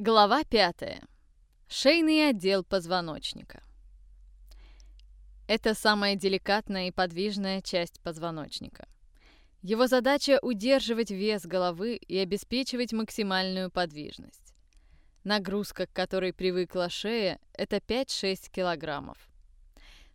Глава 5. Шейный отдел позвоночника. Это самая деликатная и подвижная часть позвоночника. Его задача – удерживать вес головы и обеспечивать максимальную подвижность. Нагрузка, к которой привыкла шея, это 5-6 килограммов.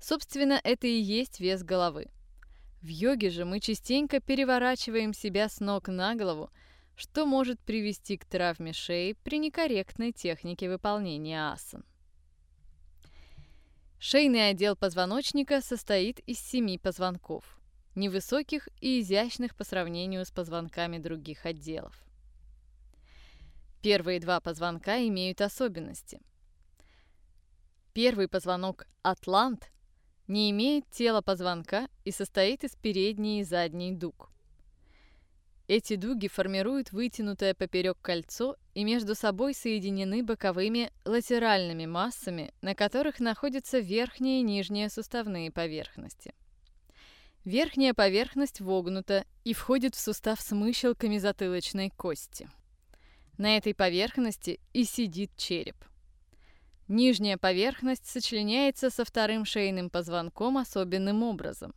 Собственно, это и есть вес головы. В йоге же мы частенько переворачиваем себя с ног на голову – что может привести к травме шеи при некорректной технике выполнения асан. Шейный отдел позвоночника состоит из семи позвонков, невысоких и изящных по сравнению с позвонками других отделов. Первые два позвонка имеют особенности. Первый позвонок атлант не имеет тела позвонка и состоит из передней и задней дуг. Эти дуги формируют вытянутое поперек кольцо и между собой соединены боковыми латеральными массами, на которых находятся верхние и нижние суставные поверхности. Верхняя поверхность вогнута и входит в сустав с мыщелками затылочной кости. На этой поверхности и сидит череп. Нижняя поверхность сочленяется со вторым шейным позвонком особенным образом.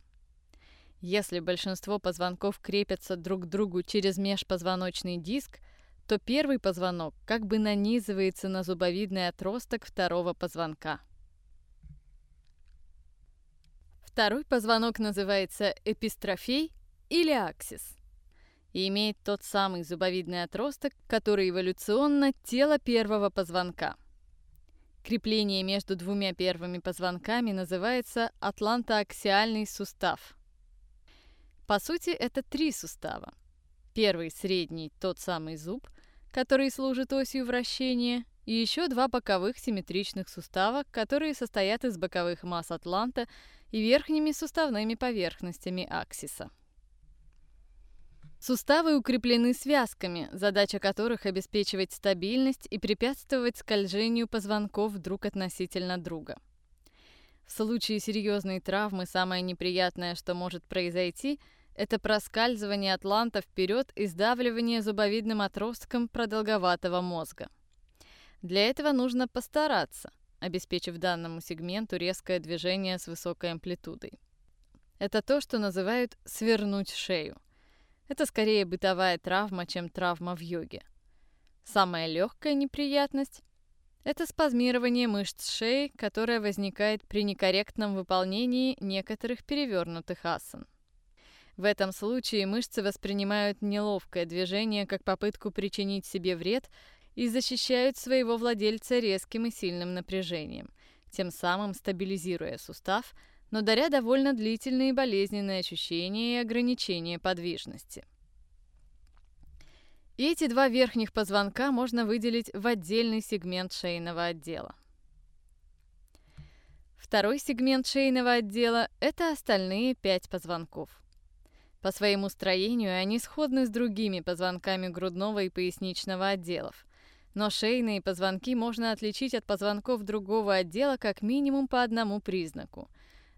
Если большинство позвонков крепятся друг к другу через межпозвоночный диск, то первый позвонок как бы нанизывается на зубовидный отросток второго позвонка. Второй позвонок называется эпистрофей или аксис и имеет тот самый зубовидный отросток, который эволюционно тело первого позвонка. Крепление между двумя первыми позвонками называется атлантоаксиальный сустав – по сути, это три сустава. Первый средний – тот самый зуб, который служит осью вращения, и еще два боковых симметричных сустава, которые состоят из боковых масс атланта и верхними суставными поверхностями аксиса. Суставы укреплены связками, задача которых обеспечивать стабильность и препятствовать скольжению позвонков друг относительно друга. В случае серьезной травмы самое неприятное, что может произойти – это проскальзывание атланта вперед и сдавливание зубовидным отростком продолговатого мозга. Для этого нужно постараться, обеспечив данному сегменту резкое движение с высокой амплитудой. Это то, что называют «свернуть шею». Это скорее бытовая травма, чем травма в йоге. Самая легкая неприятность – это спазмирование мышц шеи, которое возникает при некорректном выполнении некоторых перевернутых асан. В этом случае мышцы воспринимают неловкое движение как попытку причинить себе вред и защищают своего владельца резким и сильным напряжением, тем самым стабилизируя сустав, но даря довольно длительные болезненные ощущения и ограничения подвижности. И эти два верхних позвонка можно выделить в отдельный сегмент шейного отдела. Второй сегмент шейного отдела – это остальные пять позвонков – по своему строению они сходны с другими позвонками грудного и поясничного отделов. Но шейные позвонки можно отличить от позвонков другого отдела как минимум по одному признаку.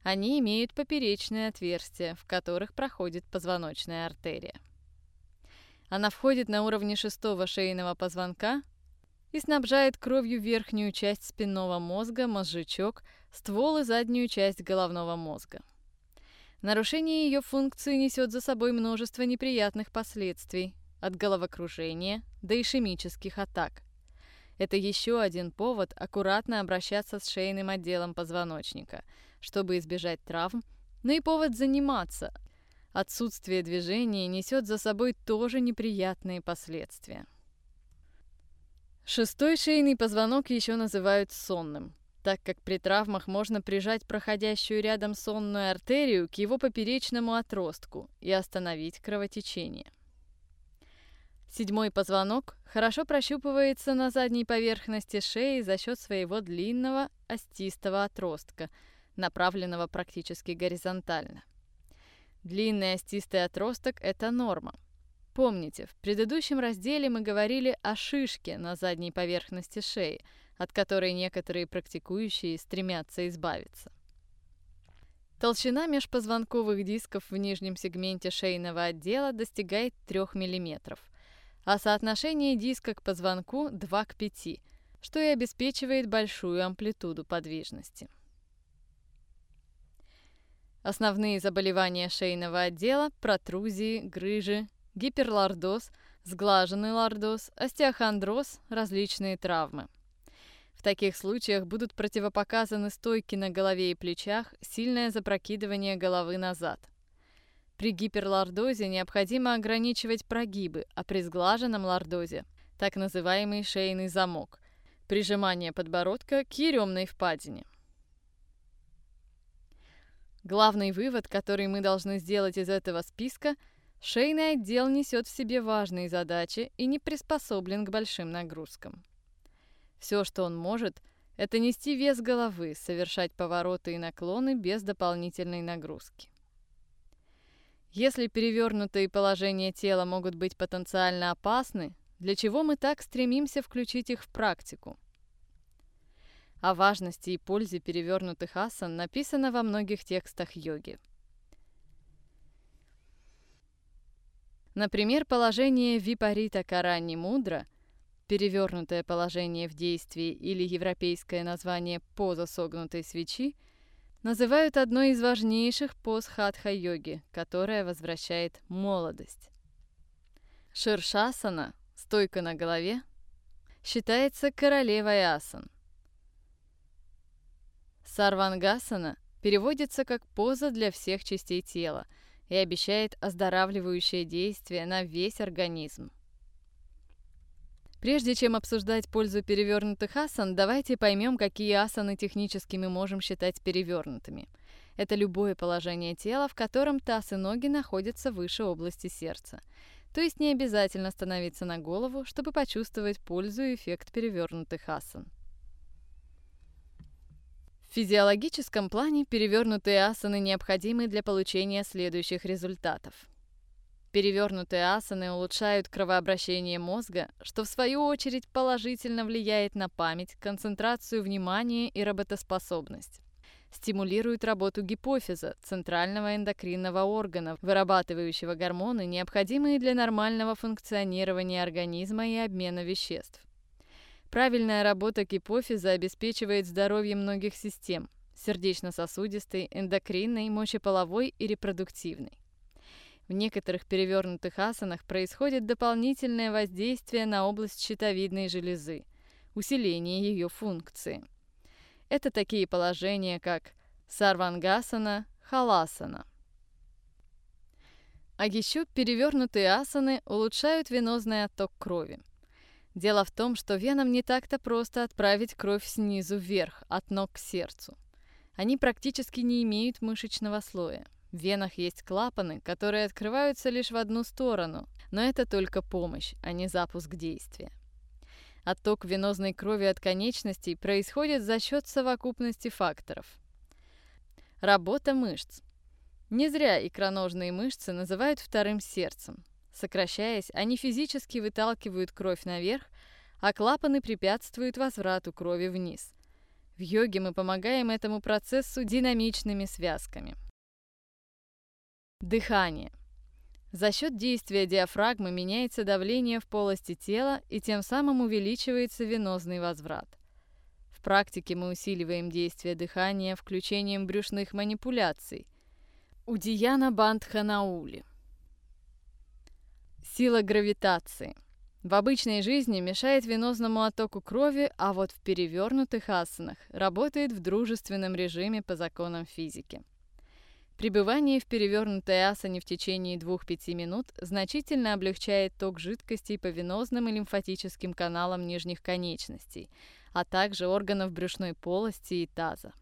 Они имеют поперечные отверстия, в которых проходит позвоночная артерия. Она входит на уровне шестого шейного позвонка и снабжает кровью верхнюю часть спинного мозга, мозжечок, ствол и заднюю часть головного мозга. Нарушение ее функции несет за собой множество неприятных последствий, от головокружения до ишемических атак. Это еще один повод аккуратно обращаться с шейным отделом позвоночника, чтобы избежать травм, но и повод заниматься. Отсутствие движения несет за собой тоже неприятные последствия. Шестой шейный позвонок еще называют сонным так как при травмах можно прижать проходящую рядом сонную артерию к его поперечному отростку и остановить кровотечение. Седьмой позвонок хорошо прощупывается на задней поверхности шеи за счет своего длинного остистого отростка, направленного практически горизонтально. Длинный остистый отросток – это норма. Помните, в предыдущем разделе мы говорили о шишке на задней поверхности шеи – от которой некоторые практикующие стремятся избавиться. Толщина межпозвонковых дисков в нижнем сегменте шейного отдела достигает 3 мм, а соотношение диска к позвонку 2 к 5, что и обеспечивает большую амплитуду подвижности. Основные заболевания шейного отдела – протрузии, грыжи, гиперлордоз, сглаженный лордоз, остеохондроз, различные травмы. В таких случаях будут противопоказаны стойки на голове и плечах, сильное запрокидывание головы назад. При гиперлордозе необходимо ограничивать прогибы, а при сглаженном лордозе – так называемый шейный замок – прижимание подбородка к еремной впадине – Главный вывод, который мы должны сделать из этого списка – шейный отдел несет в себе важные задачи и не приспособлен к большим нагрузкам. Все, что он может, это нести вес головы, совершать повороты и наклоны без дополнительной нагрузки. Если перевернутые положения тела могут быть потенциально опасны, для чего мы так стремимся включить их в практику – о важности и пользе перевернутых асан написано во многих текстах йоги. Например, положение Випарита Карани Мудра, перевернутое положение в действии или европейское название поза согнутой свечи, называют одной из важнейших поз хатха-йоги, которая возвращает молодость. Ширшасана, стойка на голове, считается королевой асан – Сарвангасана переводится как поза для всех частей тела и обещает оздоравливающее действие на весь организм. Прежде чем обсуждать пользу перевернутых асан, давайте поймем, какие асаны технически мы можем считать перевернутыми. Это любое положение тела, в котором таз и ноги находятся выше области сердца. То есть не обязательно становиться на голову, чтобы почувствовать пользу и эффект перевернутых асан. В физиологическом плане перевернутые асаны необходимы для получения следующих результатов. Перевернутые асаны улучшают кровообращение мозга, что в свою очередь положительно влияет на память, концентрацию внимания и работоспособность. Стимулируют работу гипофиза, центрального эндокринного органа, вырабатывающего гормоны, необходимые для нормального функционирования организма и обмена веществ. Правильная работа гипофиза обеспечивает здоровье многих систем – сердечно-сосудистой, эндокринной, мочеполовой и репродуктивной. В некоторых перевернутых асанах происходит дополнительное воздействие на область щитовидной железы, усиление ее функции. Это такие положения, как сарвангасана, халасана. А еще перевернутые асаны улучшают венозный отток крови. Дело в том, что венам не так-то просто отправить кровь снизу вверх, от ног к сердцу. Они практически не имеют мышечного слоя. В венах есть клапаны, которые открываются лишь в одну сторону, но это только помощь, а не запуск действия. Отток венозной крови от конечностей происходит за счет совокупности факторов. Работа мышц. Не зря икроножные мышцы называют вторым сердцем. Сокращаясь, они физически выталкивают кровь наверх, а клапаны препятствуют возврату крови вниз. В йоге мы помогаем этому процессу динамичными связками. Дыхание. За счет действия диафрагмы меняется давление в полости тела и тем самым увеличивается венозный возврат. В практике мы усиливаем действие дыхания включением брюшных манипуляций. Удияна Бандханаули. Сила гравитации. В обычной жизни мешает венозному оттоку крови, а вот в перевернутых асанах работает в дружественном режиме по законам физики. Пребывание в перевернутой асане в течение 2-5 минут значительно облегчает ток жидкостей по венозным и лимфатическим каналам нижних конечностей, а также органов брюшной полости и таза.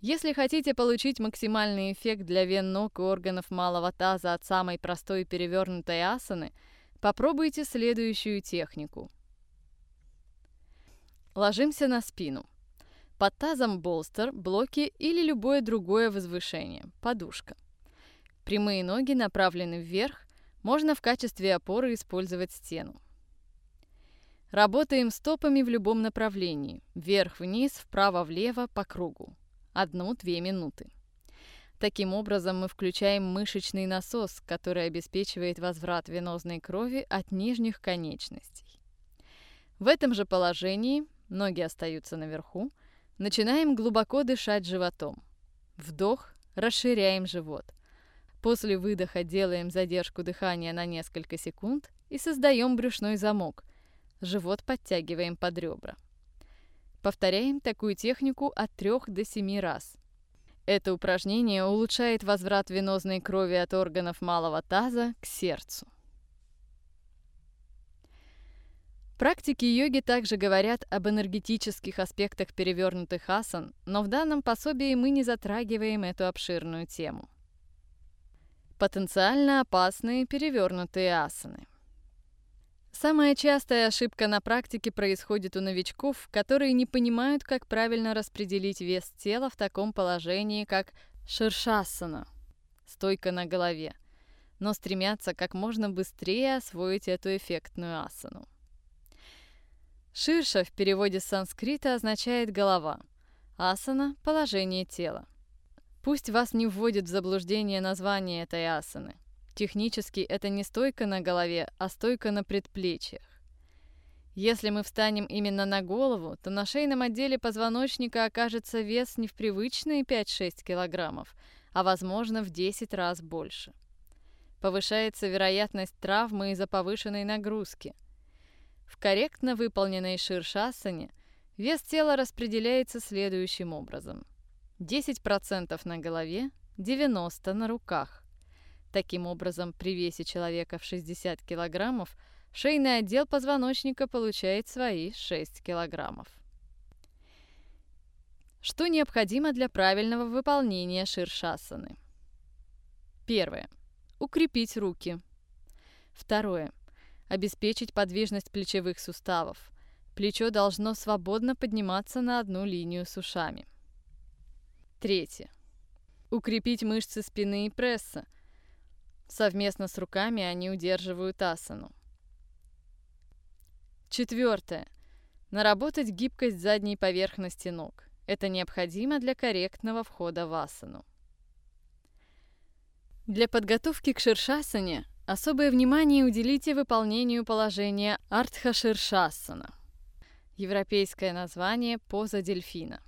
Если хотите получить максимальный эффект для вен ног и органов малого таза от самой простой перевернутой асаны, попробуйте следующую технику. Ложимся на спину. Под тазом болстер, блоки или любое другое возвышение, подушка. Прямые ноги направлены вверх, можно в качестве опоры использовать стену. Работаем стопами в любом направлении, вверх-вниз, вправо-влево, по кругу. Одну-две минуты. Таким образом, мы включаем мышечный насос, который обеспечивает возврат венозной крови от нижних конечностей. В этом же положении, ноги остаются наверху, начинаем глубоко дышать животом. Вдох, расширяем живот. После выдоха делаем задержку дыхания на несколько секунд и создаем брюшной замок. Живот подтягиваем под ребра. Повторяем такую технику от 3 до 7 раз. Это упражнение улучшает возврат венозной крови от органов малого таза к сердцу. Практики йоги также говорят об энергетических аспектах перевернутых асан, но в данном пособии мы не затрагиваем эту обширную тему. Потенциально опасные перевернутые асаны – Самая частая ошибка на практике происходит у новичков, которые не понимают, как правильно распределить вес тела в таком положении, как ширшасана – стойка на голове, но стремятся как можно быстрее освоить эту эффектную асану. Ширша в переводе с санскрита означает «голова», асана – положение тела. Пусть вас не вводит в заблуждение название этой асаны. Технически это не стойка на голове, а стойка на предплечьях. Если мы встанем именно на голову, то на шейном отделе позвоночника окажется вес не в привычные 5-6 килограммов, а возможно в 10 раз больше. Повышается вероятность травмы из-за повышенной нагрузки. В корректно выполненной ширшасане вес тела распределяется следующим образом. 10% на голове, 90% на руках. Таким образом, при весе человека в 60 килограммов шейный отдел позвоночника получает свои 6 килограммов. Что необходимо для правильного выполнения ширшасаны? Первое. Укрепить руки. Второе. Обеспечить подвижность плечевых суставов. Плечо должно свободно подниматься на одну линию с ушами. Третье. Укрепить мышцы спины и пресса, Совместно с руками они удерживают асану. Четвертое. Наработать гибкость задней поверхности ног. Это необходимо для корректного входа в асану. Для подготовки к ширшасане особое внимание уделите выполнению положения Артха-ширшасана. Европейское название – поза дельфина.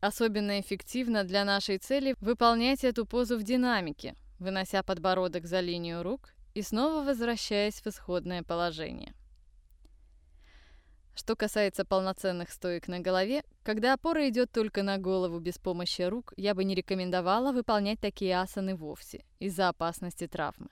Особенно эффективно для нашей цели выполнять эту позу в динамике – вынося подбородок за линию рук и снова возвращаясь в исходное положение. Что касается полноценных стоек на голове, когда опора идет только на голову без помощи рук, я бы не рекомендовала выполнять такие асаны вовсе из-за опасности травмы.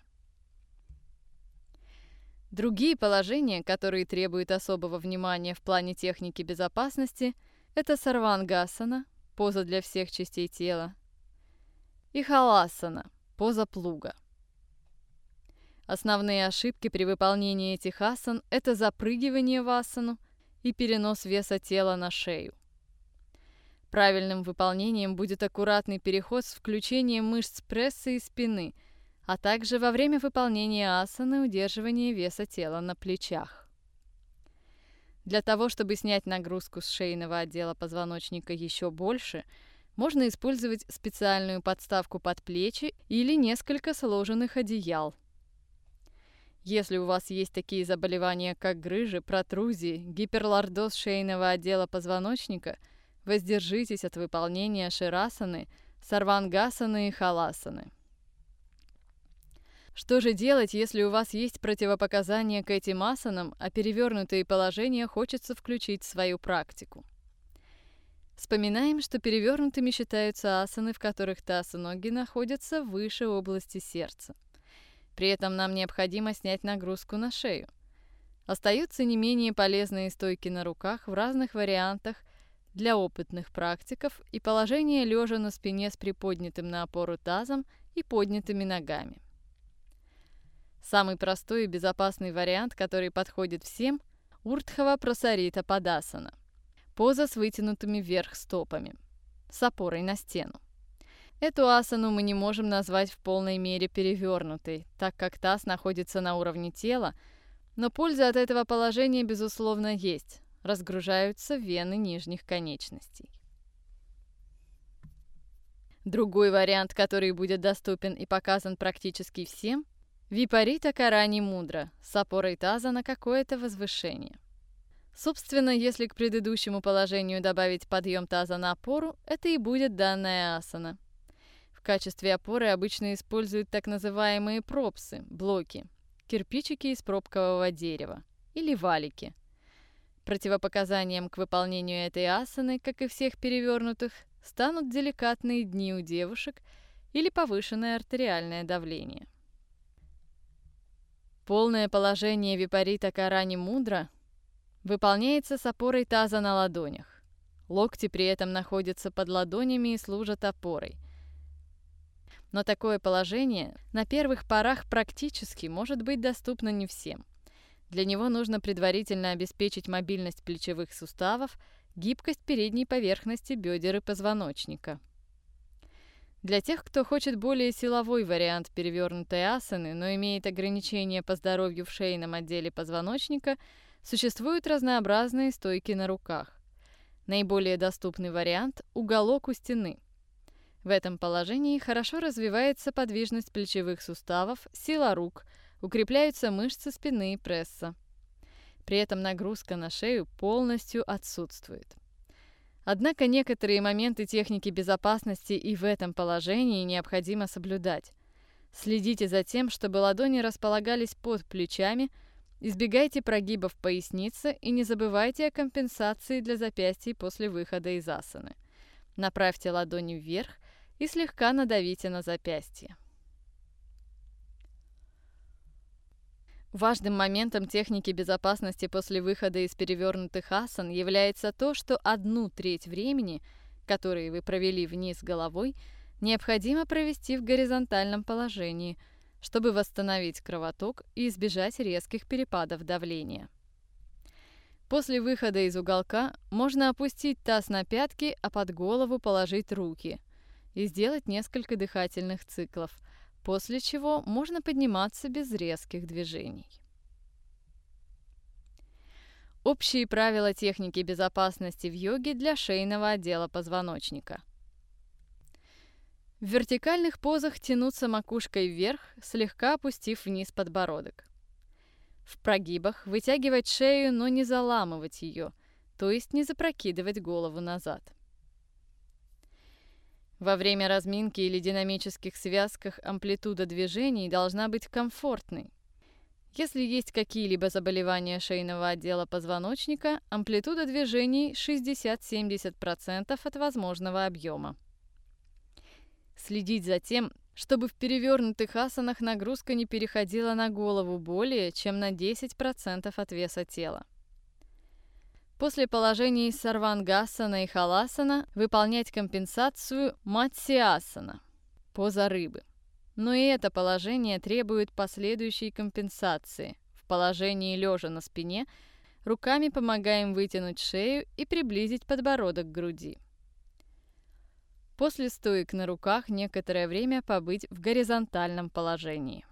Другие положения, которые требуют особого внимания в плане техники безопасности, это сарвангасана, поза для всех частей тела, и халасана, поза плуга. Основные ошибки при выполнении этих асан – это запрыгивание в асану и перенос веса тела на шею. Правильным выполнением будет аккуратный переход с включением мышц пресса и спины, а также во время выполнения асаны удерживание веса тела на плечах. Для того, чтобы снять нагрузку с шейного отдела позвоночника еще больше – можно использовать специальную подставку под плечи или несколько сложенных одеял. Если у вас есть такие заболевания, как грыжи, протрузии, гиперлордоз шейного отдела позвоночника, воздержитесь от выполнения ширасаны, сарвангасаны и халасаны. Что же делать, если у вас есть противопоказания к этим асанам, а перевернутые положения хочется включить в свою практику? Вспоминаем, что перевернутыми считаются асаны, в которых таз и ноги находятся выше области сердца. При этом нам необходимо снять нагрузку на шею. Остаются не менее полезные стойки на руках в разных вариантах для опытных практиков и положение лежа на спине с приподнятым на опору тазом и поднятыми ногами. Самый простой и безопасный вариант, который подходит всем – Уртхава Прасарита Падасана. Поза с вытянутыми вверх стопами, с опорой на стену. Эту асану мы не можем назвать в полной мере перевернутой, так как таз находится на уровне тела, но польза от этого положения, безусловно, есть. Разгружаются вены нижних конечностей. Другой вариант, который будет доступен и показан практически всем – випарита карани мудра с опорой таза на какое-то возвышение. Собственно, если к предыдущему положению добавить подъем таза на опору, это и будет данная асана. В качестве опоры обычно используют так называемые пропсы – блоки, кирпичики из пробкового дерева или валики. Противопоказанием к выполнению этой асаны, как и всех перевернутых, станут деликатные дни у девушек или повышенное артериальное давление. Полное положение випарита карани мудра выполняется с опорой таза на ладонях. Локти при этом находятся под ладонями и служат опорой. Но такое положение на первых порах практически может быть доступно не всем. Для него нужно предварительно обеспечить мобильность плечевых суставов гибкость передней поверхности бедер и позвоночника. Для тех, кто хочет более силовой вариант перевернутой асаны, но имеет ограничения по здоровью в шейном отделе позвоночника, существуют разнообразные стойки на руках. Наиболее доступный вариант – уголок у стены. В этом положении хорошо развивается подвижность плечевых суставов, сила рук, укрепляются мышцы спины и пресса. При этом нагрузка на шею полностью отсутствует. Однако некоторые моменты техники безопасности и в этом положении необходимо соблюдать. Следите за тем, чтобы ладони располагались под плечами, избегайте прогибов поясницы и не забывайте о компенсации для запястий после выхода из асаны. Направьте ладони вверх и слегка надавите на запястье. Важным моментом техники безопасности после выхода из перевернутых асан является то, что одну треть времени, которые вы провели вниз головой, необходимо провести в горизонтальном положении, чтобы восстановить кровоток и избежать резких перепадов давления. После выхода из уголка можно опустить таз на пятки, а под голову положить руки и сделать несколько дыхательных циклов – после чего можно подниматься без резких движений. Общие правила техники безопасности в йоге для шейного отдела позвоночника. В вертикальных позах тянуться макушкой вверх, слегка опустив вниз подбородок. В прогибах вытягивать шею, но не заламывать ее, то есть не запрокидывать голову назад. Во время разминки или динамических связках амплитуда движений должна быть комфортной. Если есть какие-либо заболевания шейного отдела позвоночника, амплитуда движений 60-70% от возможного объема. Следить за тем, чтобы в перевернутых асанах нагрузка не переходила на голову более чем на 10% от веса тела. После положений сарвангасана и халасана выполнять компенсацию матсиасана – поза рыбы. Но и это положение требует последующей компенсации. В положении лежа на спине руками помогаем вытянуть шею и приблизить подбородок к груди. После стоек на руках некоторое время побыть в горизонтальном положении.